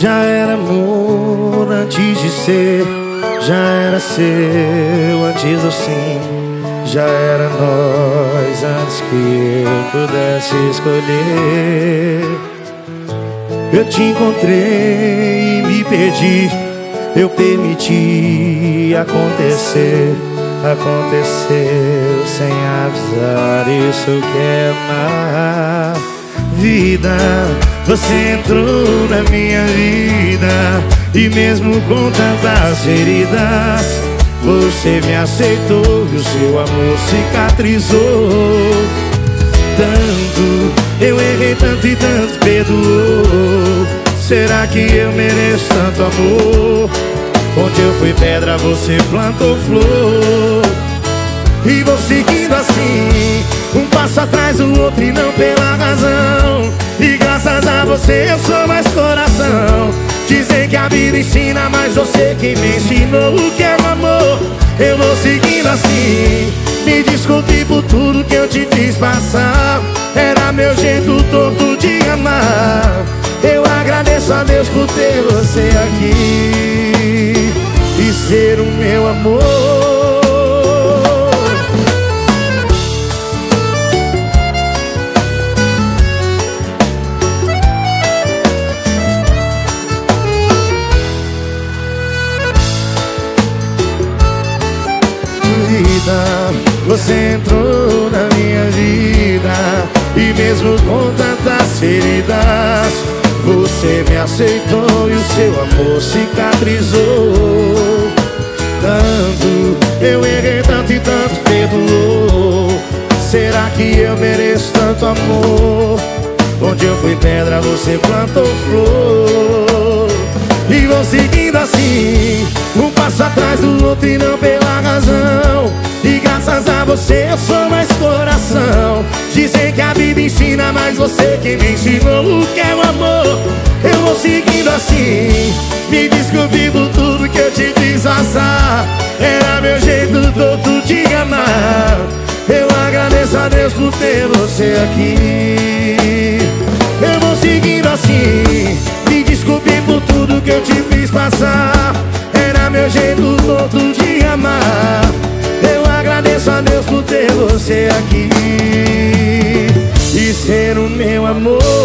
Já era amor antes de ser, já era seu antes do sim. Já era nós antes que eu pudesse escolher. Eu te encontrei e me perdi, eu permiti acontecer. Aconteceu sem avisar, isso que é amar. Vida, você entrou na minha vida E mesmo com tantas feridas Você me aceitou e o seu amor cicatrizou. Tanto, eu errei tanto e tanto perdoou. Será que eu mereço tanto amor? Onde eu fui pedra, você plantou flor E vou seguindo assim Um passo atrás, o outro e não pela razão. E graças a você eu sou mais coração. Dizem que a vida ensina, mas você que me ensinou o que é o amor. Eu vou seguindo assim Me desculpe por tudo que eu te fiz passar. Era meu jeito todo de amar. Eu agradeço a Deus por ter você aqui E ser o meu amor Você entrou na minha vida E mesmo com tantas feridas Você me aceitou e o seu amor cicatrizou. Tanto, eu errei tanto e tanto perdoou. Será que eu mereço tanto amor? Onde eu fui pedra, você plantou flor. E vou seguindo assim Um passo atrás do outro e não pela razão graças a você eu sou mais coração. Dizem que a vida ensina, mas você que me ensinou o que é o amor. Eu vou seguindo assim. Me por tudo que eu te fiz passar. Era meu jeito todo de amar. Eu agradeço a Deus por ter você aqui. Eu vou seguindo assim. Me por tudo que eu te fiz passar você aqui. E ser o meu amor